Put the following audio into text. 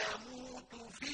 يموت في